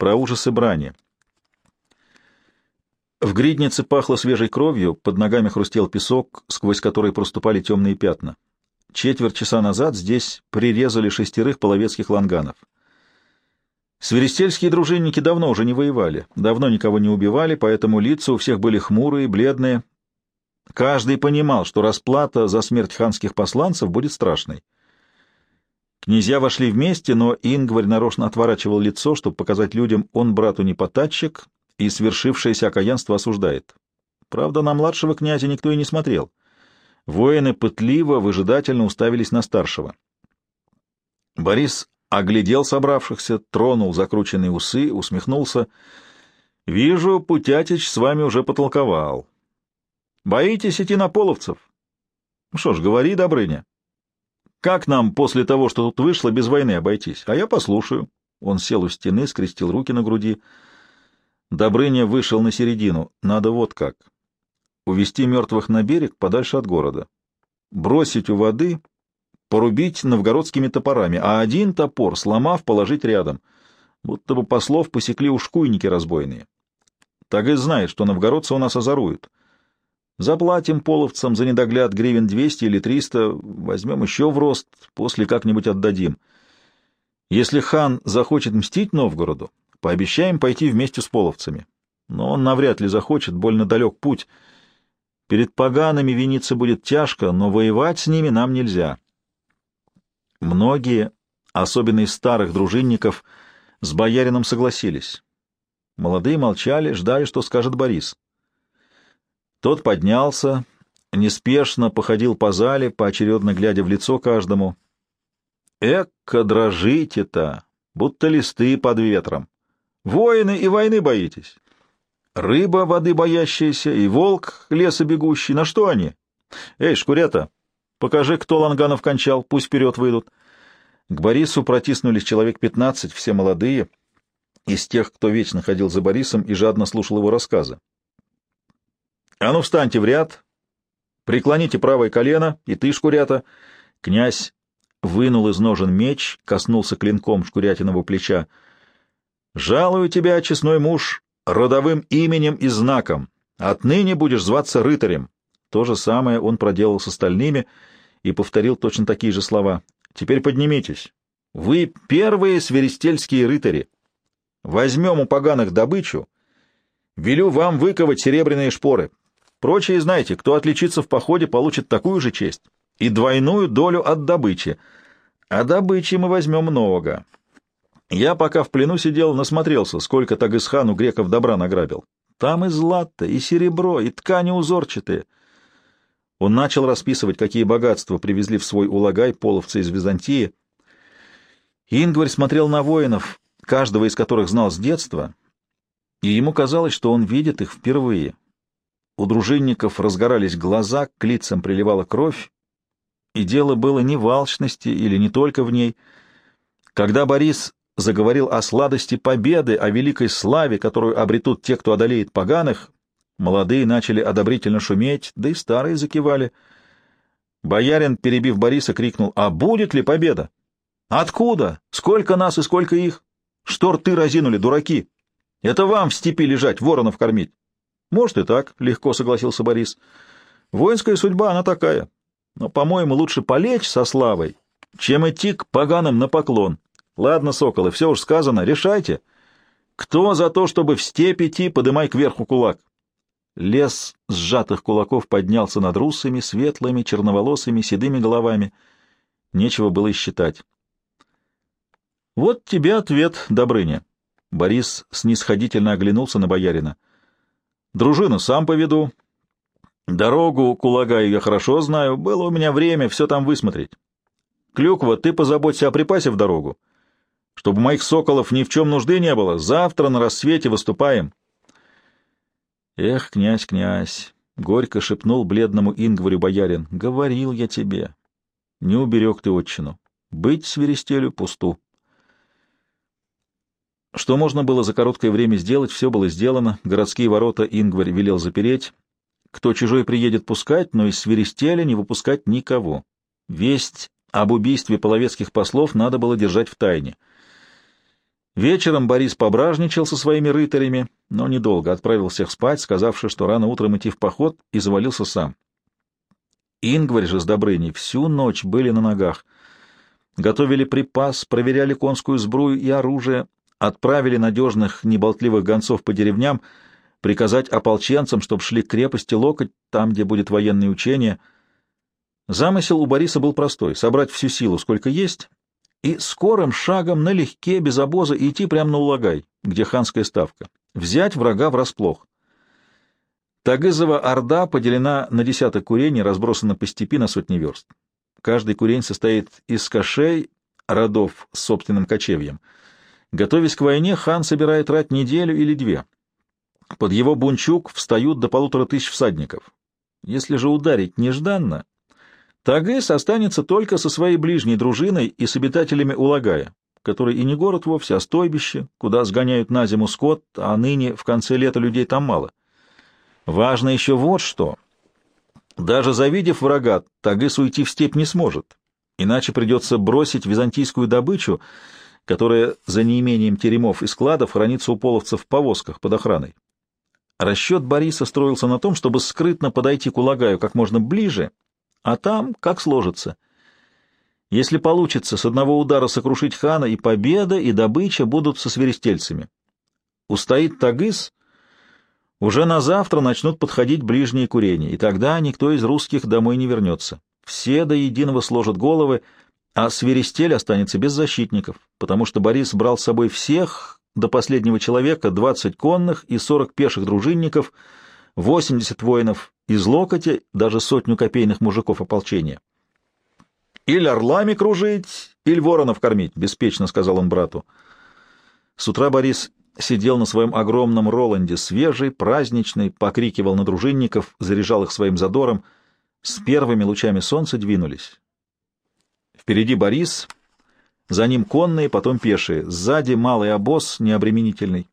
про ужасы брани. В гриднице пахло свежей кровью, под ногами хрустел песок, сквозь который проступали темные пятна. Четверть часа назад здесь прирезали шестерых половецких ланганов. Свиристельские дружинники давно уже не воевали, давно никого не убивали, поэтому лица у всех были хмурые, бледные. Каждый понимал, что расплата за смерть ханских посланцев будет страшной. Князья вошли вместе, но Ингварь нарочно отворачивал лицо, чтобы показать людям, он брату не потатчик и свершившееся окаянство осуждает. Правда, на младшего князя никто и не смотрел. Воины пытливо, выжидательно уставились на старшего. Борис оглядел собравшихся, тронул закрученные усы, усмехнулся. — Вижу, Путятич с вами уже потолковал. — Боитесь идти на половцев? — Что ж, говори, Добрыня. Как нам после того, что тут вышло, без войны обойтись? А я послушаю. Он сел у стены, скрестил руки на груди. Добрыня вышел на середину. Надо вот как. Увести мертвых на берег подальше от города. Бросить у воды, порубить новгородскими топорами, а один топор, сломав, положить рядом. Будто бы послов посекли ушкуйники разбойные. Так и знает, что новгородцы у нас озоруют. Заплатим половцам за недогляд гривен 200 или 300, возьмем еще в рост, после как-нибудь отдадим. Если хан захочет мстить Новгороду, пообещаем пойти вместе с половцами. Но он навряд ли захочет, больно далек путь. Перед погаными виниться будет тяжко, но воевать с ними нам нельзя. Многие, особенно из старых дружинников, с боярином согласились. Молодые молчали, ждали, что скажет Борис. Тот поднялся, неспешно походил по зале, поочередно глядя в лицо каждому. «Эка дрожите-то, будто листы под ветром. Воины и войны боитесь. Рыба воды боящаяся и волк леса бегущий. На что они? Эй, шкурята, покажи, кто Ланганов кончал, пусть вперед выйдут». К Борису протиснулись человек пятнадцать, все молодые, из тех, кто вечно ходил за Борисом и жадно слушал его рассказы. А ну, встаньте в ряд, преклоните правое колено, и ты, шкурята. Князь вынул из ножен меч, коснулся клинком шкурятиного плеча. Жалую тебя, честной муж, родовым именем и знаком. Отныне будешь зваться рыцарем. То же самое он проделал с остальными и повторил точно такие же слова. Теперь поднимитесь. Вы первые свиристельские рыцари. Возьмем у поганых добычу. Велю вам выковать серебряные шпоры. Прочие знаете, кто отличится в походе, получит такую же честь и двойную долю от добычи. А добычи мы возьмем много. Я пока в плену сидел, насмотрелся, сколько Тагысхан у греков добра награбил. Там и злато, и серебро, и ткани узорчатые. Он начал расписывать, какие богатства привезли в свой улагай половцы из Византии. Ингварь смотрел на воинов, каждого из которых знал с детства, и ему казалось, что он видит их впервые. У дружинников разгорались глаза, к лицам приливала кровь, и дело было не в алчности или не только в ней. Когда Борис заговорил о сладости победы, о великой славе, которую обретут те, кто одолеет поганых, молодые начали одобрительно шуметь, да и старые закивали. Боярин, перебив Бориса, крикнул, «А будет ли победа? Откуда? Сколько нас и сколько их? Что рты разинули, дураки? Это вам в степи лежать, воронов кормить. Может и так, легко согласился Борис. Воинская судьба, она такая. Но, по-моему, лучше полечь со славой, чем идти к поганым на поклон. Ладно, соколы, все уж сказано, решайте. Кто за то, чтобы в степь идти, подымай кверху кулак. Лес сжатых кулаков поднялся над русами, светлыми, черноволосыми, седыми головами. Нечего было и считать. Вот тебе ответ, Добрыня. Борис снисходительно оглянулся на боярина. — Дружину сам поведу. Дорогу к Улагаю я хорошо знаю, было у меня время все там высмотреть. Клюква, ты позаботься о припасе в дорогу, чтобы моих соколов ни в чем нужды не было. Завтра на рассвете выступаем. Эх, князь, князь, — горько шепнул бледному Ингварю боярин, — говорил я тебе. Не уберег ты отчину. Быть свиристелю пусту. Что можно было за короткое время сделать, все было сделано. Городские ворота Ингварь велел запереть. Кто чужой приедет пускать, но из свиристеля не выпускать никого. Весть об убийстве половецких послов надо было держать в тайне. Вечером Борис пображничал со своими рыцарями, но недолго отправил всех спать, сказавши, что рано утром идти в поход, и завалился сам. Ингварь же с Добрыней всю ночь были на ногах. Готовили припас, проверяли конскую сбрую и оружие, отправили надежных, неболтливых гонцов по деревням, приказать ополченцам, чтобы шли к крепости Локоть, там, где будет военное учение. Замысел у Бориса был простой — собрать всю силу, сколько есть, и скорым шагом налегке, без обоза, идти прямо на Улагай, где ханская ставка, взять врага врасплох. Тагызова орда поделена на десяток курений, разбросана по степи на сотни верст. Каждый курень состоит из кошей, родов с собственным кочевьем. Готовясь к войне, хан собирает рать неделю или две. Под его бунчук встают до полутора тысяч всадников. Если же ударить нежданно, Тагыс останется только со своей ближней дружиной и с обитателями Улагая, который и не город вовсе, а стойбище, куда сгоняют на зиму скот, а ныне в конце лета людей там мало. Важно еще вот что. Даже завидев врага, Тагыс уйти в степь не сможет, иначе придется бросить византийскую добычу, которая за неимением теремов и складов хранится у половцев в повозках под охраной. Расчет Бориса строился на том, чтобы скрытно подойти к Улагаю как можно ближе а там как сложится. Если получится с одного удара сокрушить хана, и победа, и добыча будут со свиристельцами. Устоит Тагыс, уже на завтра начнут подходить ближние курения, и тогда никто из русских домой не вернется. Все до единого сложат головы, а свиристель останется без защитников, потому что Борис брал с собой всех до последнего человека, 20 конных и 40 пеших дружинников, 80 воинов из локотя даже сотню копейных мужиков ополчения. «Или орлами кружить, или воронов кормить», — беспечно сказал он брату. С утра Борис сидел на своем огромном Роланде, свежий, праздничный, покрикивал на дружинников, заряжал их своим задором. С первыми лучами солнца двинулись. Впереди Борис, за ним конные, потом пешие, сзади малый обоз, необременительный.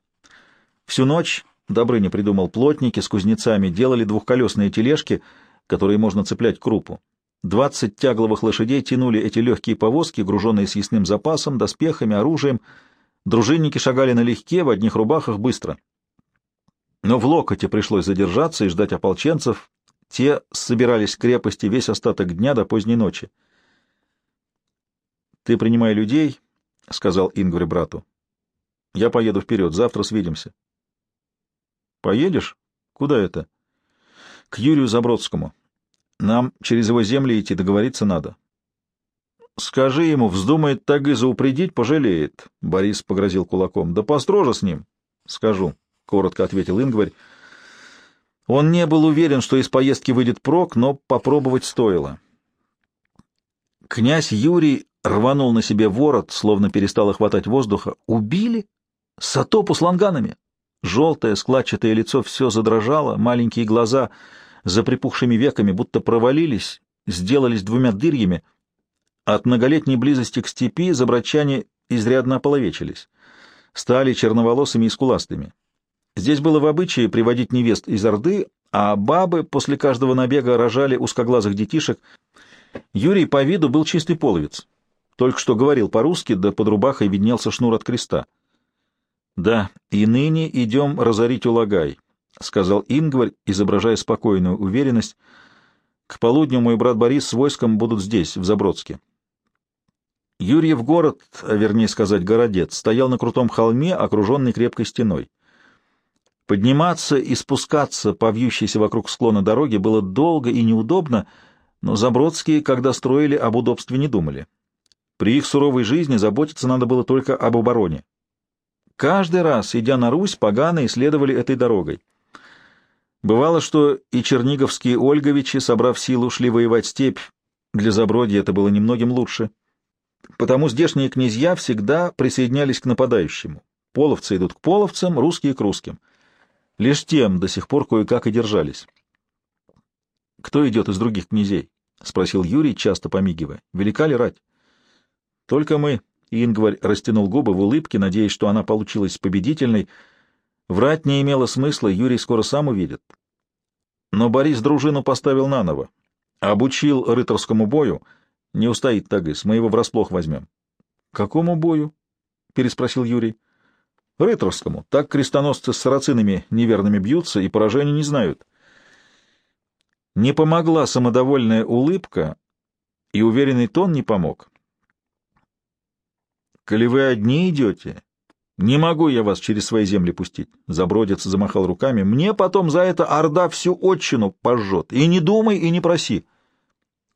Всю ночь Добрыня придумал плотники с кузнецами, делали двухколесные тележки, которые можно цеплять к крупу. Двадцать тягловых лошадей тянули эти легкие повозки, груженные съестным запасом, доспехами, оружием. Дружинники шагали налегке, в одних рубахах, быстро. Но в локоте пришлось задержаться и ждать ополченцев. Те собирались в крепости весь остаток дня до поздней ночи. — Ты принимай людей, — сказал Ингварь брату. — Я поеду вперед, завтра свидимся. Поедешь? Куда это? К Юрию Забродскому. Нам через его земли идти, договориться надо. Скажи ему, вздумает Тагыза упредить, пожалеет. Борис погрозил кулаком. Да построже с ним. Скажу, коротко ответил Ингварь. Он не был уверен, что из поездки выйдет прок, но попробовать стоило. Князь Юрий рванул на себе ворот, словно перестало хватать воздуха. Убили? Сатопу с ланганами? Желтое складчатое лицо все задрожало, маленькие глаза за припухшими веками будто провалились, сделались двумя дырьями. От многолетней близости к степи забрачане изрядно ополовечились, стали черноволосыми и скуластыми. Здесь было в обычае приводить невест из Орды, а бабы после каждого набега рожали узкоглазых детишек. Юрий по виду был чистый половец. Только что говорил по-русски, да под рубахой виднелся шнур от креста. Да, и ныне идем разорить Улагай, — сказал Ингварь, изображая спокойную уверенность. К полудню мой брат Борис с войском будут здесь, в Забродске. Юрьев город, а вернее сказать городец, стоял на крутом холме, окруженный крепкой стеной. Подниматься и спускаться по вьющейся вокруг склона дороги было долго и неудобно, но Забродские, когда строили, об удобстве не думали. При их суровой жизни заботиться надо было только об обороне. Каждый раз, идя на Русь, поганые следовали этой дорогой. Бывало, что и черниговские Ольговичи, собрав силу, шли воевать степь. Для Забродья это было немногим лучше. Потому здешние князья всегда присоединялись к нападающему. Половцы идут к половцам, русские — к русским. Лишь тем до сих пор кое-как и держались. — Кто идет из других князей? — спросил Юрий, часто помигивая. — Велика ли рать? — Только мы, Ингварь растянул губы в улыбке, надеясь, что она получилась победительной. Врать не имело смысла, Юрий скоро сам увидит. Но Борис дружину поставил наново. Обучил рыцарскому бою. Не устоит Тагыс, мы его врасплох возьмем. — Какому бою? — переспросил Юрий. — Рыторскому. Так крестоносцы с сарацинами неверными бьются и поражения не знают. Не помогла самодовольная улыбка, и уверенный тон не помог. «Коли вы одни идете, не могу я вас через свои земли пустить», — Забродец замахал руками. «Мне потом за это Орда всю отчину пожжет. И не думай, и не проси».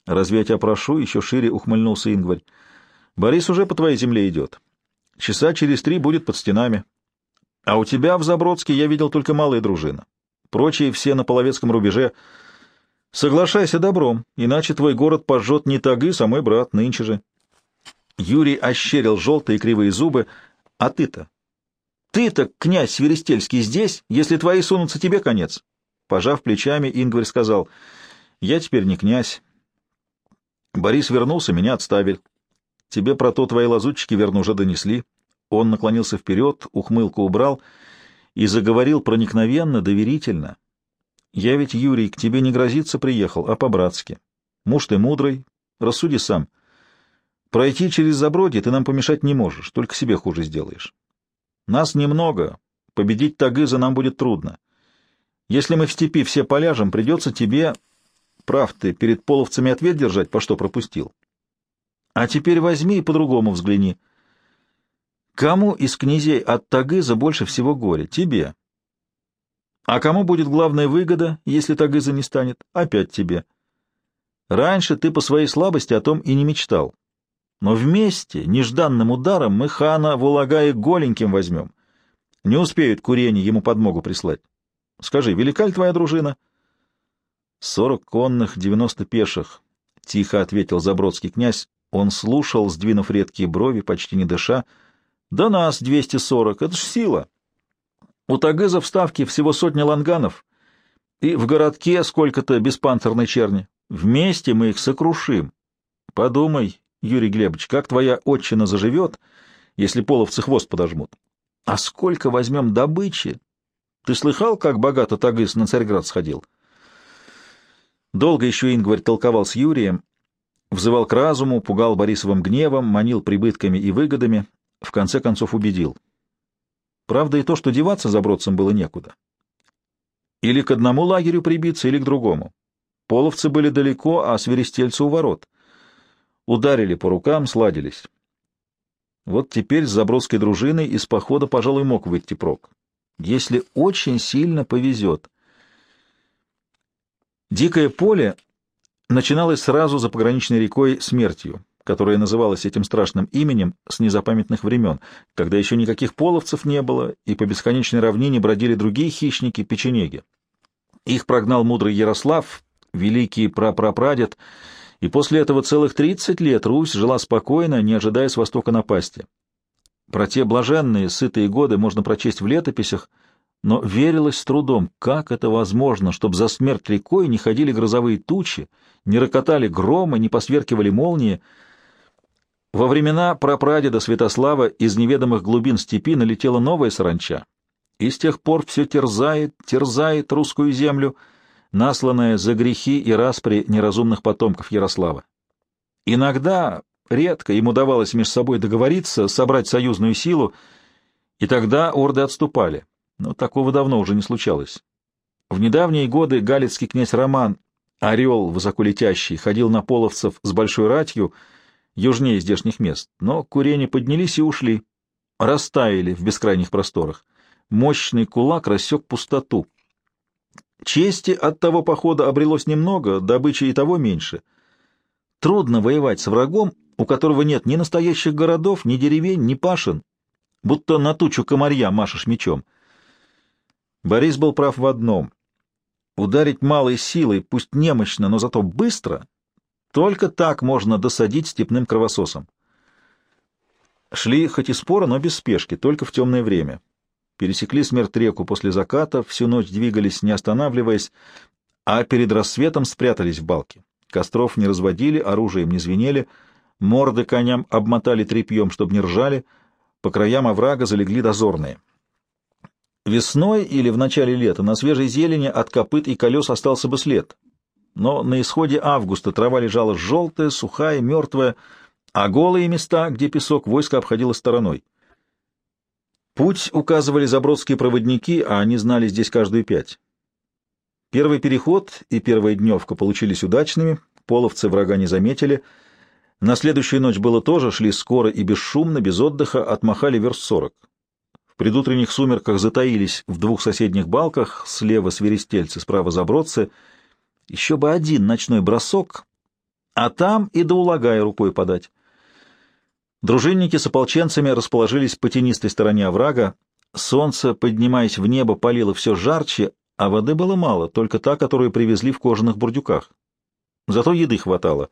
«Разве я тебя прошу?» — еще шире ухмыльнулся Ингварь. «Борис уже по твоей земле идет. Часа через три будет под стенами. А у тебя в Забродске я видел только малая дружина. Прочие все на половецком рубеже. Соглашайся добром, иначе твой город пожжет не Тагыс, а мой брат нынче же. Юрий ощерил желтые кривые зубы. А ты-то? Ты-то, князь Сверестельский, здесь? Если твои сунутся, тебе конец. Пожав плечами, Ингварь сказал, я теперь не князь. Борис вернулся, меня отставили. Тебе про то твои лазутчики, верно, уже донесли. Он наклонился вперед, ухмылку убрал и заговорил проникновенно, доверительно. «Я ведь, Юрий, к тебе не грозиться приехал, а по-братски. Муж ты мудрый, рассуди сам. Пройти через заброди ты нам помешать не можешь, только себе хуже сделаешь. Нас немного, победить Тагыза нам будет трудно. Если мы в степи все поляжем, придется тебе, прав ты, перед половцами ответ держать, по что пропустил. А теперь возьми и по-другому взгляни». Кому из князей от Тагыза больше всего горе? Тебе. А кому будет главная выгода, если Тагыза не станет? Опять тебе. Раньше ты по своей слабости о том и не мечтал. Но вместе, нежданным ударом, мы хана в Улагае голеньким возьмем. Не успеют курение ему подмогу прислать. Скажи, велика ли твоя дружина? Сорок конных, девяносто пеших, — тихо ответил Забродский князь. Он слушал, сдвинув редкие брови, почти не дыша, — да нас 240, это ж сила. У Тагыза в ставке всего сотня ланганов, и в городке сколько-то беспанцирной черни. Вместе мы их сокрушим. Подумай, Юрий Глебович, как твоя отчина заживет, если половцы хвост подожмут? А сколько возьмем добычи? Ты слыхал, как богато Тагыз на Царьград сходил? Долго еще Ингварь толковал с Юрием, взывал к разуму, пугал Борисовым гневом, манил прибытками и выгодами, в конце концов убедил. Правда и то, что деваться за бродцем было некуда. Или к одному лагерю прибиться, или к другому. Половцы были далеко, а свиристельцы у ворот. Ударили по рукам, сладились. Вот теперь с забродской дружиной из похода, пожалуй, мог выйти прок. Если очень сильно повезет. Дикое поле начиналось сразу за пограничной рекой смертью которая называлась этим страшным именем с незапамятных времен, когда еще никаких половцев не было, и по бесконечной равнине бродили другие хищники, печенеги. Их прогнал мудрый Ярослав, великий прапрапрадед, и после этого целых тридцать лет Русь жила спокойно, не ожидая с востока напасти. Про те блаженные, сытые годы можно прочесть в летописях, но верилось с трудом, как это возможно, чтобы за смерть рекой не ходили грозовые тучи, не рокотали громы, не посверкивали молнии — во времена прапрадеда Святослава из неведомых глубин степи налетела новая саранча, и с тех пор все терзает, терзает русскую землю, насланная за грехи и распри неразумных потомков Ярослава. Иногда, редко, им удавалось между собой договориться, собрать союзную силу, и тогда орды отступали, но такого давно уже не случалось. В недавние годы галицкий князь Роман, орел высоколетящий, ходил на половцев с большой ратью, южнее здешних мест, но курени поднялись и ушли, растаяли в бескрайних просторах. Мощный кулак рассек пустоту. Чести от того похода обрелось немного, добычи и того меньше. Трудно воевать с врагом, у которого нет ни настоящих городов, ни деревень, ни пашин, будто на тучу комарья машешь мечом. Борис был прав в одном. Ударить малой силой, пусть немощно, но зато быстро, только так можно досадить степным кровососам. Шли хоть и споро, но без спешки, только в темное время. Пересекли смерть реку после заката, всю ночь двигались, не останавливаясь, а перед рассветом спрятались в балке. Костров не разводили, оружием не звенели, морды коням обмотали тряпьем, чтобы не ржали, по краям оврага залегли дозорные. Весной или в начале лета на свежей зелени от копыт и колес остался бы след, но на исходе августа трава лежала желтая, сухая, мертвая, а голые места, где песок, войско обходило стороной. Путь указывали забродские проводники, а они знали здесь каждую пять. Первый переход и первая дневка получились удачными, половцы врага не заметили. На следующую ночь было тоже, шли скоро и бесшумно, без отдыха, отмахали верст сорок. В предутренних сумерках затаились в двух соседних балках, слева свиристельцы, справа забродцы. Еще бы один ночной бросок, а там и до улагая рукой подать. Дружинники с ополченцами расположились по тенистой стороне оврага. Солнце, поднимаясь в небо, палило все жарче, а воды было мало, только та, которую привезли в кожаных бурдюках. Зато еды хватало.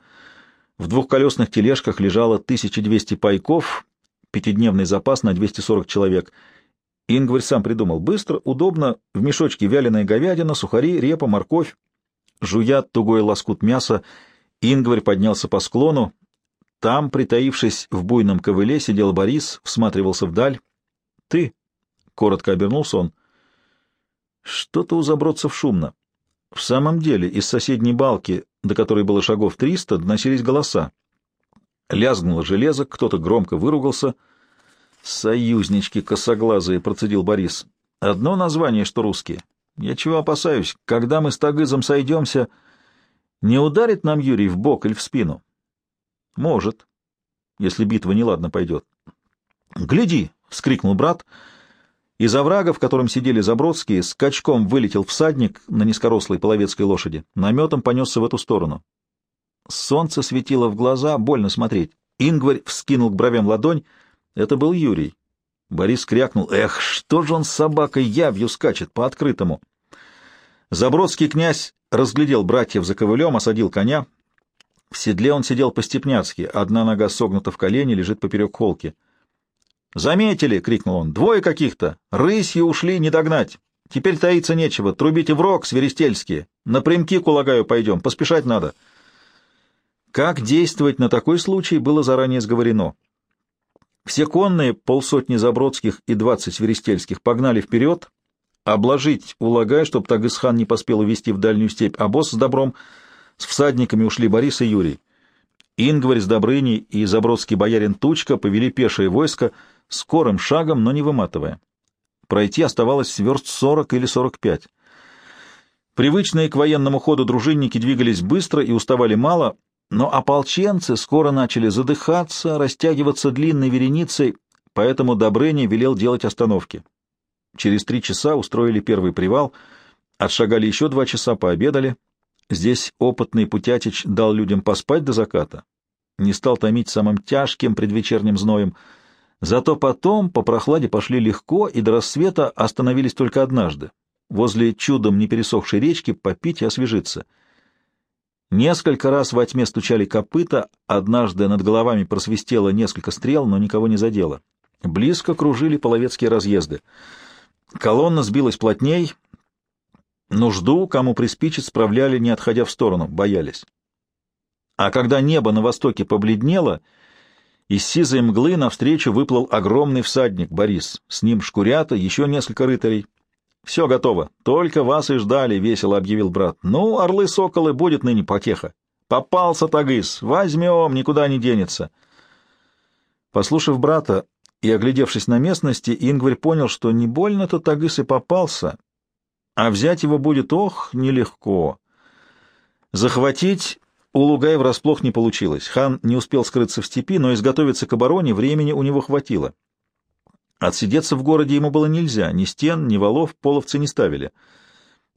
В двухколесных тележках лежало 1200 пайков, пятидневный запас на 240 человек. Ингварь сам придумал. Быстро, удобно, в мешочке вяленая говядина, сухари, репа, морковь. Жуя тугой лоскут мяса, Ингварь поднялся по склону. Там, притаившись в буйном ковыле, сидел Борис, всматривался вдаль. — Ты? — коротко обернулся он. — Что-то у забродцев шумно. В самом деле, из соседней балки, до которой было шагов триста, доносились голоса. Лязгнуло железо, кто-то громко выругался. «Союзнички косоглазые», — процедил Борис. «Одно название, что русские. Я чего опасаюсь? Когда мы с Тагызом сойдемся, не ударит нам Юрий в бок или в спину?» «Может, если битва неладно пойдет». «Гляди!» — вскрикнул брат — из оврага, в котором сидели Забродские, скачком вылетел всадник на низкорослой половецкой лошади. Наметом понесся в эту сторону. Солнце светило в глаза, больно смотреть. Ингварь вскинул к бровям ладонь. Это был Юрий. Борис крякнул. «Эх, что же он с собакой явью скачет по открытому!» Забродский князь разглядел братьев за ковылем, осадил коня. В седле он сидел по-степняцки, одна нога согнута в колени, лежит поперек холки. «Заметили!» — крикнул он. «Двое каких-то! Рысью ушли, не догнать! Теперь таиться нечего, трубите в рог, свиристельские! Напрямки к улагаю пойдем, поспешать надо!» Как действовать на такой случай, было заранее сговорено. Все конные, полсотни забродских и двадцать свиристельских, погнали вперед, обложить улагай, чтобы Тагысхан не поспел увести в дальнюю степь, босс с добром с всадниками ушли Борис и Юрий. Ингварь с Добрыней и забродский боярин Тучка повели пешее войско — скорым шагом, но не выматывая. Пройти оставалось сверст сорок или сорок пять. Привычные к военному ходу дружинники двигались быстро и уставали мало, но ополченцы скоро начали задыхаться, растягиваться длинной вереницей, поэтому Добрыня велел делать остановки. Через три часа устроили первый привал, отшагали еще два часа, пообедали. Здесь опытный Путятич дал людям поспать до заката, не стал томить самым тяжким предвечерним зноем — Зато потом по прохладе пошли легко и до рассвета остановились только однажды, возле чудом не пересохшей речки, попить и освежиться. Несколько раз во тьме стучали копыта, однажды над головами просвистело несколько стрел, но никого не задело. Близко кружили половецкие разъезды. Колонна сбилась плотней. Нужду, кому приспичит, справляли, не отходя в сторону, боялись. А когда небо на востоке побледнело — из сизой мглы навстречу выплыл огромный всадник Борис. С ним шкурята, еще несколько рыцарей. «Все готово. Только вас и ждали», — весело объявил брат. «Ну, орлы-соколы, будет ныне потеха. Попался Тагыс. Возьмем, никуда не денется». Послушав брата и оглядевшись на местности, Ингварь понял, что не больно-то Тагыс и попался, а взять его будет, ох, нелегко. Захватить у Лугая врасплох не получилось. Хан не успел скрыться в степи, но изготовиться к обороне времени у него хватило. Отсидеться в городе ему было нельзя, ни стен, ни валов половцы не ставили.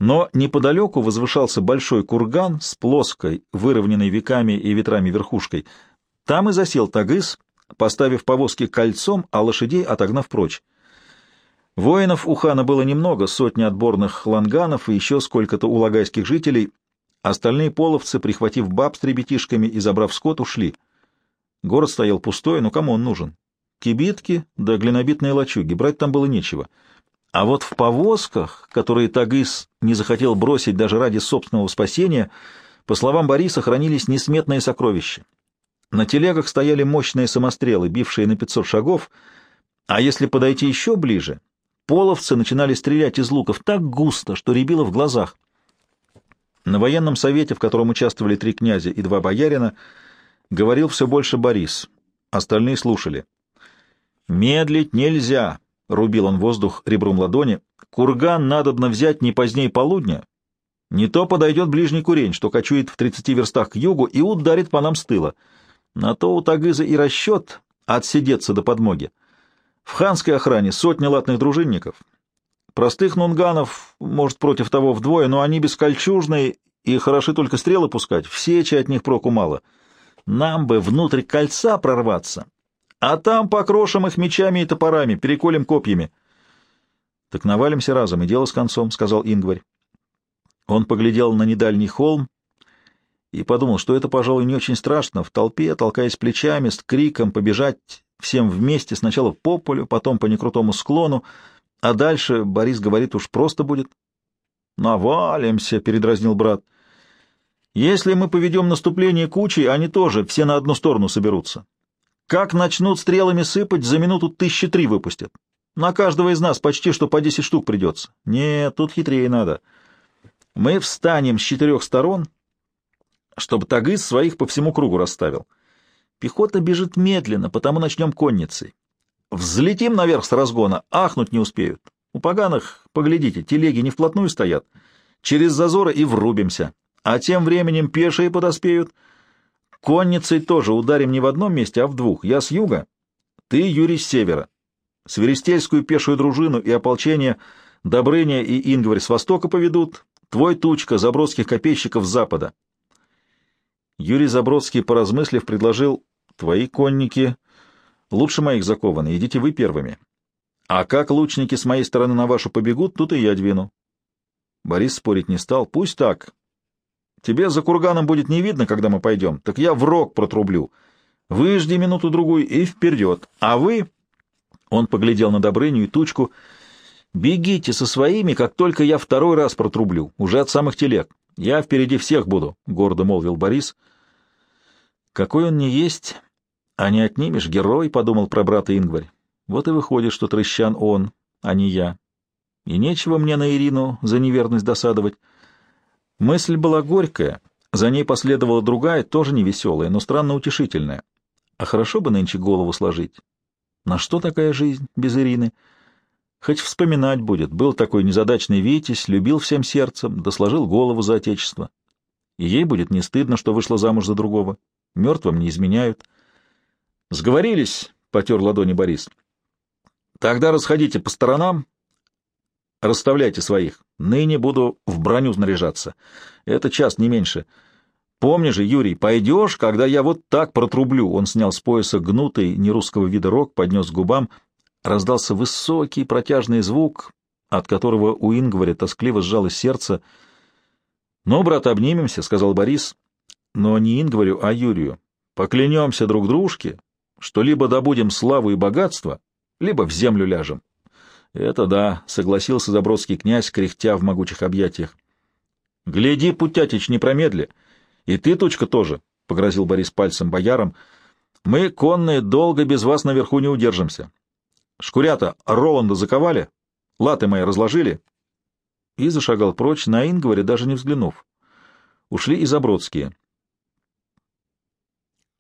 Но неподалеку возвышался большой курган с плоской, выровненной веками и ветрами верхушкой. Там и засел Тагыс, поставив повозки кольцом, а лошадей отогнав прочь. Воинов у хана было немного, сотни отборных ланганов и еще сколько-то улагайских жителей, Остальные половцы, прихватив баб с ребятишками и забрав скот, ушли. Город стоял пустой, но кому он нужен? Кибитки да глинобитные лачуги, брать там было нечего. А вот в повозках, которые Тагыс не захотел бросить даже ради собственного спасения, по словам Бориса, хранились несметные сокровища. На телегах стояли мощные самострелы, бившие на 500 шагов, а если подойти еще ближе, половцы начинали стрелять из луков так густо, что рябило в глазах. На военном совете, в котором участвовали три князя и два боярина, говорил все больше Борис. Остальные слушали. «Медлить нельзя!» — рубил он воздух ребром ладони, — курган надобно взять не позднее полудня, не то подойдет ближний курень, что кочует в тридцати верстах к югу, и ударит по нам с тыла. На то у Тагыза и расчет отсидеться до подмоги. В ханской охране сотни латных дружинников. Простых нунганов, может, против того вдвое, но они бескольчужные и хороши только стрелы пускать, в сечи от них проку мало. Нам бы внутрь кольца прорваться, а там покрошим их мечами и топорами, переколем копьями. — Так навалимся разом, и дело с концом, — сказал Ингварь. Он поглядел на недальний холм и подумал, что это, пожалуй, не очень страшно, в толпе, толкаясь плечами, с криком побежать всем вместе, сначала по полю, потом по некрутому склону, а дальше, Борис говорит, уж просто будет. «Навалимся», — передразнил брат. «Если мы поведем наступление кучей, они тоже все на одну сторону соберутся. Как начнут стрелами сыпать, за минуту тысячи три выпустят. На каждого из нас почти что по десять штук придется. Нет, тут хитрее надо». Мы встанем с четырех сторон, чтобы Тагыс своих по всему кругу расставил. Пехота бежит медленно, потому начнем конницей. Взлетим наверх с разгона, ахнуть не успеют. У поганых, поглядите, телеги не вплотную стоят. Через зазоры и врубимся. А тем временем пешие подоспеют. Конницей тоже ударим не в одном месте, а в двух. Я с юга, ты, Юрий, с севера. Свиристельскую пешую дружину и ополчение Добрыня и Ингварь с востока поведут, Твой тучка забродских копейщиков с запада. Юрий Забродский, поразмыслив, предложил, твои конники лучше моих закованы, идите вы первыми. А как лучники с моей стороны на вашу побегут, тут и я двину. Борис спорить не стал. Пусть так. Тебе за курганом будет не видно, когда мы пойдем, так я в рог протрублю. Выжди минуту-другую и вперед. А вы... Он поглядел на Добрыню и тучку — Бегите со своими, как только я второй раз протрублю, уже от самых телег. Я впереди всех буду, — гордо молвил Борис. Какой он не есть, а не отнимешь, герой, — подумал про брата Ингварь. Вот и выходит, что Трыщан он, а не я. И нечего мне на Ирину за неверность досадовать. Мысль была горькая, за ней последовала другая, тоже невеселая, но странно утешительная. А хорошо бы нынче голову сложить. На что такая жизнь без Ирины? — Хоть вспоминать будет, был такой незадачный Витязь, любил всем сердцем, да сложил голову за отечество. И ей будет не стыдно, что вышла замуж за другого. Мертвым не изменяют. Сговорились, — потер ладони Борис. Тогда расходите по сторонам, расставляйте своих. Ныне буду в броню снаряжаться. Это час, не меньше. Помни же, Юрий, пойдешь, когда я вот так протрублю. Он снял с пояса гнутый, нерусского вида рог, поднес к губам — раздался высокий протяжный звук, от которого у Ингваря тоскливо сжалось сердце. «Ну, брат, обнимемся», — сказал Борис, — «но не Ингварю, а Юрию. Поклянемся друг дружке, что либо добудем славу и богатство, либо в землю ляжем». «Это да», — согласился Забродский князь, кряхтя в могучих объятиях. «Гляди, Путятич, не промедли. И ты, Тучка, тоже», — погрозил Борис пальцем боярам. «Мы, конные, долго без вас наверху не удержимся. Шкурята Роланда заковали, латы мои разложили. И зашагал прочь, на Ингваре даже не взглянув. Ушли и Забродские. —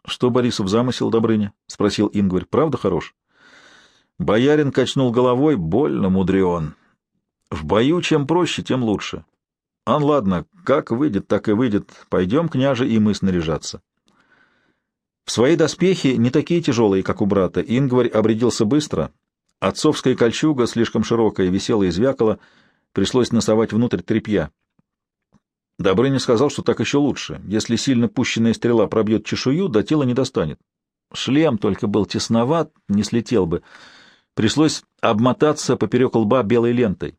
Что Борисов замысел, Добрыня? — спросил Ингварь. — Правда хорош? Боярин качнул головой, больно мудрен. В бою чем проще, тем лучше. Ан, ладно, как выйдет, так и выйдет. Пойдем, княже, и мы снаряжаться. В свои доспехи, не такие тяжелые, как у брата, Ингварь обрядился быстро, Отцовская кольчуга, слишком широкая, висела и звякала, пришлось носовать внутрь тряпья. Добрыня сказал, что так еще лучше. Если сильно пущенная стрела пробьет чешую, до тела не достанет. Шлем только был тесноват, не слетел бы. Пришлось обмотаться поперек лба белой лентой.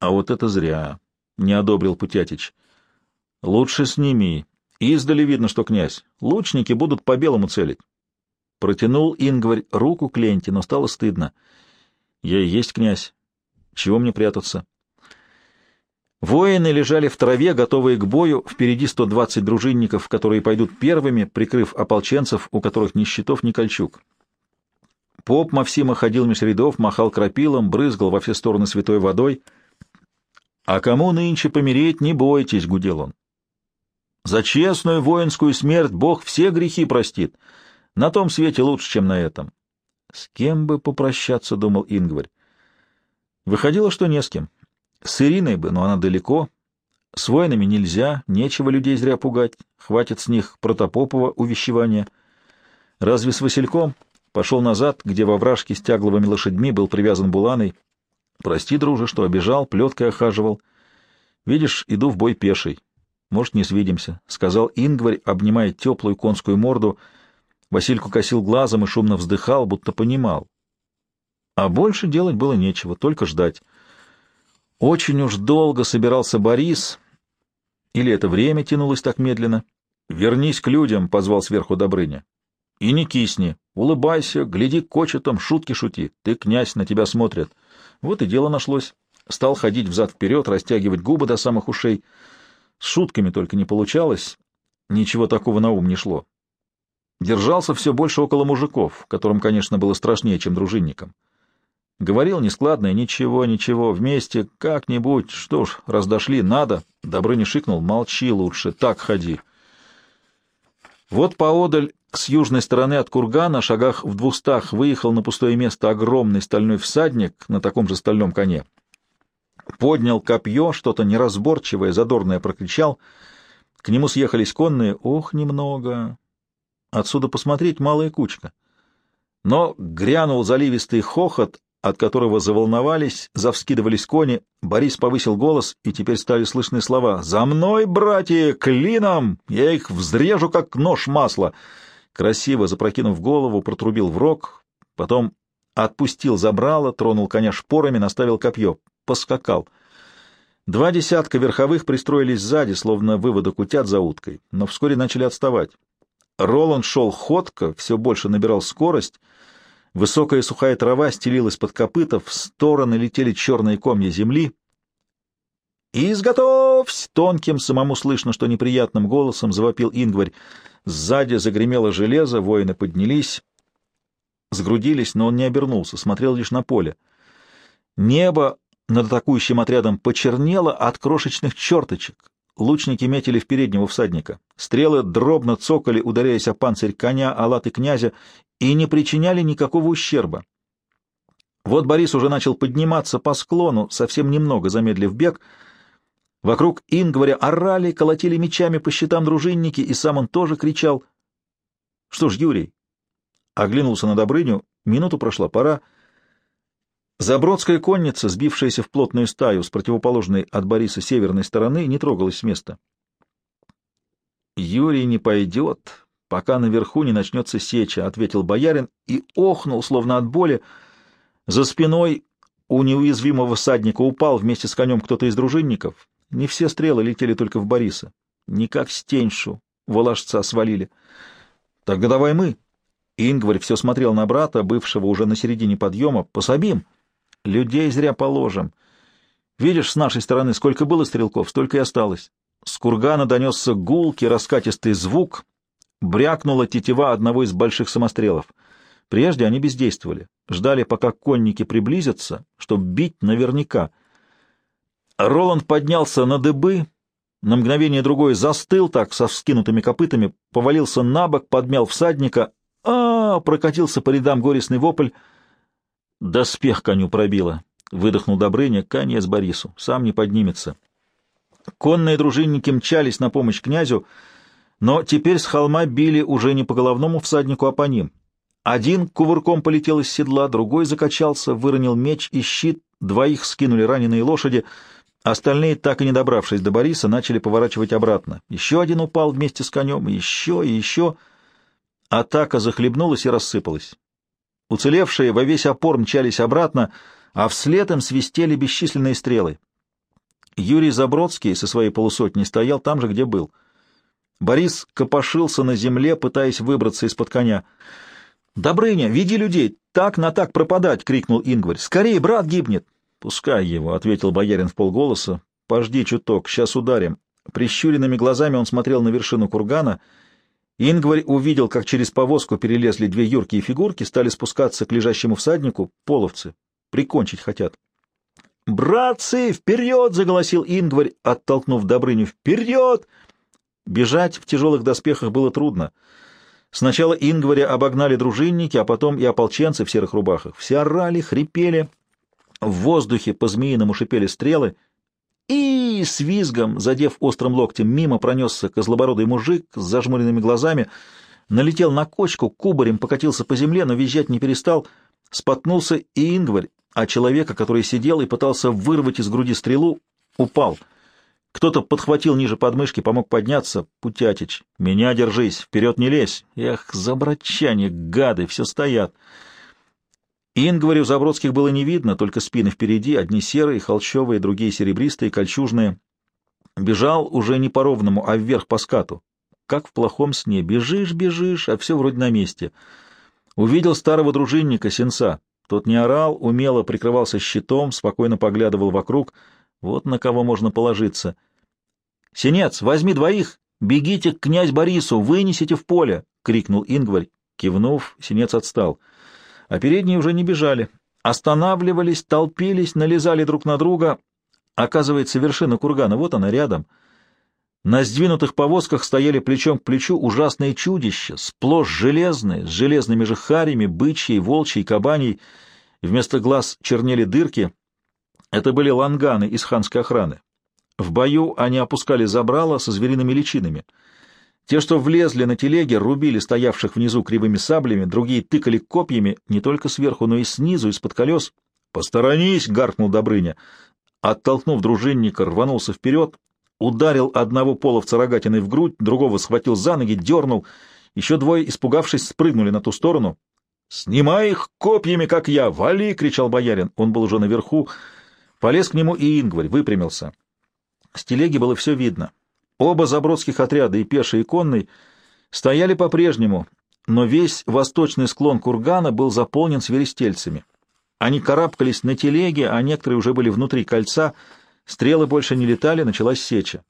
А вот это зря, — не одобрил Путятич. Лучше сними. Издали видно, что князь. Лучники будут по белому целить. Протянул Ингварь руку к ленте, но стало стыдно. Я и есть князь. Чего мне прятаться? Воины лежали в траве, готовые к бою, впереди 120 дружинников, которые пойдут первыми, прикрыв ополченцев, у которых ни щитов, ни кольчуг. Поп Мавсима ходил меж рядов, махал крапилом, брызгал во все стороны святой водой. «А кому нынче помереть, не бойтесь», — гудел он. «За честную воинскую смерть Бог все грехи простит. На том свете лучше, чем на этом». «С кем бы попрощаться?» — думал Ингварь. Выходило, что не с кем. С Ириной бы, но она далеко. С воинами нельзя, нечего людей зря пугать. Хватит с них протопопового увещевания. Разве с Васильком? Пошел назад, где во вражке с тягловыми лошадьми был привязан буланой. Прости, друже, что обижал, плеткой охаживал. Видишь, иду в бой пеший. Может, не свидимся, — сказал Ингварь, обнимая теплую конскую морду. Васильку косил глазом и шумно вздыхал, будто понимал. А больше делать было нечего, только ждать. Очень уж долго собирался Борис, или это время тянулось так медленно. «Вернись к людям», — позвал сверху Добрыня. «И не кисни, улыбайся, гляди кочетом, шутки шути. Ты, князь, на тебя смотрят». Вот и дело нашлось. Стал ходить взад-вперед, растягивать губы до самых ушей. С шутками только не получалось, ничего такого на ум не шло. Держался все больше около мужиков, которым, конечно, было страшнее, чем дружинникам. Говорил нескладное, ничего, ничего, вместе, как-нибудь, что ж, раз дошли, надо. Добрыня шикнул, молчи лучше, так ходи. Вот поодаль, с южной стороны от кургана, шагах в двухстах, выехал на пустое место огромный стальной всадник на таком же стальном коне. Поднял копье, что-то неразборчивое, задорное прокричал. К нему съехались конные, ох, немного. Отсюда посмотреть малая кучка. Но грянул заливистый хохот, от которого заволновались, завскидывались кони. Борис повысил голос, и теперь стали слышны слова «За мной, братья, клином! Я их взрежу, как нож масла!» Красиво запрокинув голову, протрубил в рог, потом отпустил забрало, тронул коня шпорами, наставил копье, поскакал. Два десятка верховых пристроились сзади, словно выводок утят за уткой, но вскоре начали отставать. Роланд шел ходко, все больше набирал скорость — Высокая сухая трава стелилась под копыта, в стороны летели черные комья земли. «Изготовься!» — тонким, самому слышно, что неприятным голосом завопил Ингварь. Сзади загремело железо, воины поднялись, сгрудились, но он не обернулся, смотрел лишь на поле. Небо над атакующим отрядом почернело от крошечных черточек. Лучники метили в переднего всадника. Стрелы дробно цокали, ударяясь о панцирь коня, о латы князя, и не причиняли никакого ущерба. Вот Борис уже начал подниматься по склону, совсем немного замедлив бег. Вокруг Ингваря орали, колотили мечами по щитам дружинники, и сам он тоже кричал. — Что ж, Юрий? Оглянулся на Добрыню. Минуту прошла, пора. Забродская конница, сбившаяся в плотную стаю с противоположной от Бориса северной стороны, не трогалась с места. — Юрий не пойдет, пока наверху не начнется сеча, — ответил боярин и охнул, словно от боли. За спиной у неуязвимого всадника упал вместе с конем кто-то из дружинников. Не все стрелы летели только в Бориса. Не как стеньшу волошца свалили. — Тогда давай мы. Ингварь все смотрел на брата, бывшего уже на середине подъема. — Пособим. Людей зря положим. Видишь, с нашей стороны сколько было стрелков, столько и осталось. С кургана донесся гулкий раскатистый звук — брякнула тетива одного из больших самострелов. Прежде они бездействовали, ждали, пока конники приблизятся, чтобы бить наверняка. Роланд поднялся на дыбы, на мгновение другое застыл так, со вскинутыми копытами, повалился на бок, подмял всадника. а, -а, -а прокатился по рядам горестный вопль. Доспех коню пробило. Выдохнул Добрыня, конец Борису, сам не поднимется. Конные дружинники мчались на помощь князю, но теперь с холма били уже не по головному всаднику, а по ним. Один кувырком полетел из седла, другой закачался, выронил меч и щит, двоих скинули раненые лошади, остальные, так и не добравшись до Бориса, начали поворачивать обратно. Еще один упал вместе с конем, еще и еще. Атака захлебнулась и рассыпалась. Уцелевшие во весь опор мчались обратно, а вслед им свистели бесчисленные стрелы. Юрий Забродский со своей полусотней стоял там же, где был — Борис копошился на земле, пытаясь выбраться из-под коня. «Добрыня, веди людей! Так на так пропадать!» — крикнул Ингварь. «Скорее, брат гибнет!» «Пускай его!» — ответил боярин в полголоса. «Пожди чуток, сейчас ударим!» Прищуренными глазами он смотрел на вершину кургана. Ингварь увидел, как через повозку перелезли две юркие фигурки, стали спускаться к лежащему всаднику половцы. Прикончить хотят. «Братцы, вперед!» — заголосил Ингварь, оттолкнув Добрыню. «Вперед!» Бежать в тяжелых доспехах было трудно. Сначала Ингваря обогнали дружинники, а потом и ополченцы в серых рубахах. Все орали, хрипели. В воздухе по-змеиному шипели стрелы. И с визгом, задев острым локтем, мимо пронесся козлобородый мужик с зажмуренными глазами, налетел на кочку, кубарем покатился по земле, но визжать не перестал, споткнулся и Ингварь, а человека, который сидел и пытался вырвать из груди стрелу, упал. Кто-то подхватил ниже подмышки, помог подняться. Путятич, меня держись, вперед не лезь. Эх, забрачане, гады, все стоят. Ингварю Забродских было не видно, только спины впереди, одни серые, холщовые, другие серебристые, кольчужные. Бежал уже не по ровному, а вверх по скату. Как в плохом сне. Бежишь, бежишь, а все вроде на месте. Увидел старого дружинника, сенца. Тот не орал, умело прикрывался щитом, спокойно поглядывал вокруг. Вот на кого можно положиться. — Сенец, возьми двоих! Бегите к князь Борису, вынесите в поле! — крикнул Ингварь. Кивнув, сенец отстал. А передние уже не бежали. Останавливались, толпились, налезали друг на друга. Оказывается, вершина кургана, вот она рядом — на сдвинутых повозках стояли плечом к плечу ужасные чудища, сплошь железные, с железными же харями, бычьей, волчьей, кабаней. Вместо глаз чернели дырки. Это были ланганы из ханской охраны. В бою они опускали забрала со звериными личинами. Те, что влезли на телеге, рубили стоявших внизу кривыми саблями, другие тыкали копьями не только сверху, но и снизу, из-под колес. «Посторонись!» — гаркнул Добрыня. Оттолкнув дружинника, рванулся вперед, ударил одного половца рогатиной в грудь, другого схватил за ноги, дернул. Еще двое, испугавшись, спрыгнули на ту сторону. «Снимай их копьями, как я! Вали!» — кричал боярин. Он был уже наверху. Полез к нему и Ингварь, выпрямился. С телеги было все видно. Оба забродских отряда, и пеший, и конный, стояли по-прежнему, но весь восточный склон кургана был заполнен свиристельцами. Они карабкались на телеге, а некоторые уже были внутри кольца — Стрелы больше не летали, началась сеча.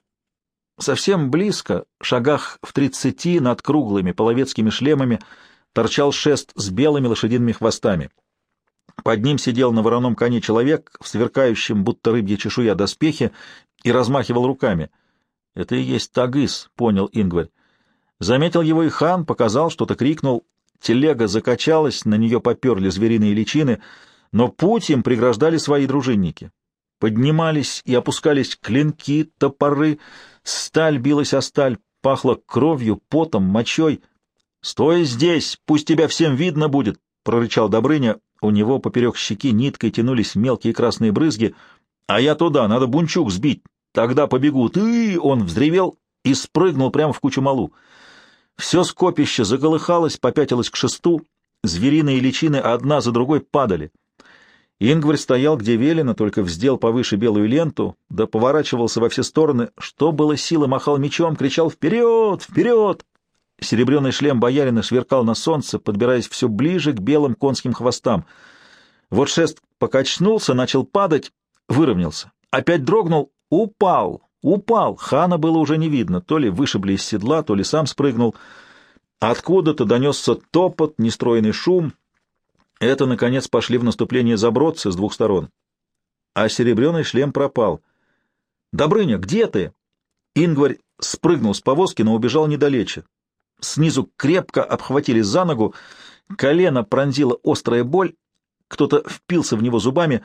Совсем близко, шагах в тридцати над круглыми половецкими шлемами, торчал шест с белыми лошадиными хвостами. Под ним сидел на вороном коне человек в сверкающем, будто рыбья чешуя, доспехе и размахивал руками. «Это и есть Тагыс», — понял Ингварь. Заметил его и хан, показал, что-то крикнул. Телега закачалась, на нее поперли звериные личины, но путь им преграждали свои дружинники. Поднимались и опускались клинки, топоры, сталь билась о сталь, пахло кровью, потом, мочой. — Стой здесь, пусть тебя всем видно будет! — прорычал Добрыня. У него поперек щеки ниткой тянулись мелкие красные брызги. — А я туда, надо бунчук сбить. Тогда побегут. И он взревел и спрыгнул прямо в кучу малу. Все скопище заколыхалось, попятилось к шесту. Звериные личины одна за другой падали. Ингварь стоял, где велено, только вздел повыше белую ленту, да поворачивался во все стороны, что было силы, махал мечом, кричал «Вперед! Вперед!». Серебряный шлем боярина сверкал на солнце, подбираясь все ближе к белым конским хвостам. Вот шест покачнулся, начал падать, выровнялся. Опять дрогнул, упал, упал. Хана было уже не видно, то ли вышибли из седла, то ли сам спрыгнул. Откуда-то донесся топот, нестроенный шум — это, наконец, пошли в наступление забродцы с двух сторон. А серебряный шлем пропал. «Добрыня, где ты?» Ингварь спрыгнул с повозки, но убежал недалече. Снизу крепко обхватили за ногу, колено пронзила острая боль, кто-то впился в него зубами.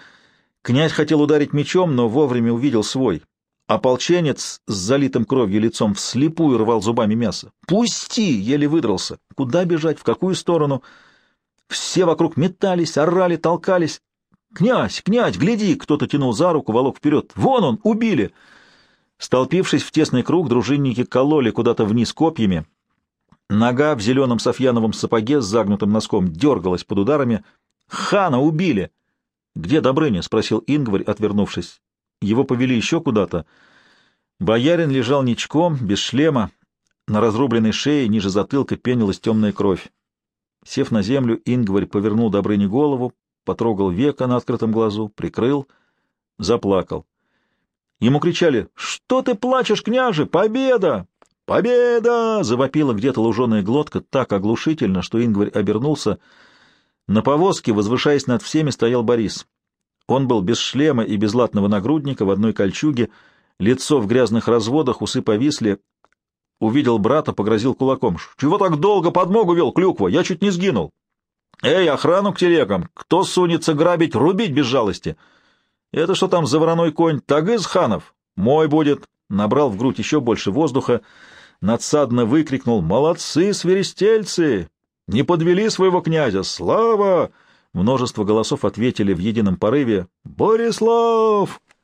Князь хотел ударить мечом, но вовремя увидел свой. Ополченец с залитым кровью лицом вслепую рвал зубами мясо. «Пусти!» — еле выдрался. Куда бежать, в какую сторону? Все вокруг метались, орали, толкались. «Князь, князь, гляди!» — кто-то тянул за руку, волок вперед. «Вон он! Убили!» Столпившись в тесный круг, дружинники кололи куда-то вниз копьями. Нога в зеленом софьяновом сапоге с загнутым носком дергалась под ударами. «Хана убили!» «Где Добрыня?» — спросил Ингварь, отвернувшись. Его повели еще куда-то. Боярин лежал ничком, без шлема. На разрубленной шее ниже затылка пенилась темная кровь. Сев на землю, Ингварь повернул Добрыне голову, потрогал века на открытом глазу, прикрыл, заплакал. Ему кричали «Что ты плачешь, княже? Победа!» «Победа!» — завопила где-то луженая глотка так оглушительно, что Ингварь обернулся. На повозке, возвышаясь над всеми, стоял Борис. Он был без шлема и без латного нагрудника, в одной кольчуге, лицо в грязных разводах, усы повисли. Увидел брата, погрозил кулаком. «Чего так долго подмогу вел, клюква? Я чуть не сгинул!» «Эй, охрану к телегам! Кто сунется грабить, рубить без жалости!» «Это что там за вороной конь? Тагыз ханов? Мой будет!» Набрал в грудь еще больше воздуха, надсадно выкрикнул «Молодцы, свиристельцы! Не подвели своего князя! Слава!» Множество голосов ответили в едином порыве «Борислав!»